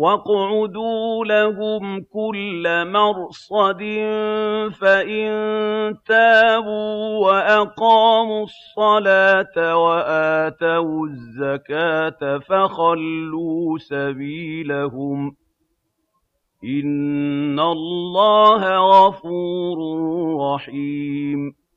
وَاقْعُدُوا لَهُمْ كُلَّ مَرْصَدٍ فَإِن تَابُوا وَأَقَامُوا الصَّلَاةَ وَآتَوُا الزَّكَاةَ فَخَلُّوا سَبِيلَهُمْ ۚ إِنَّ اللَّهَ غَفُورٌ رَّحِيمٌ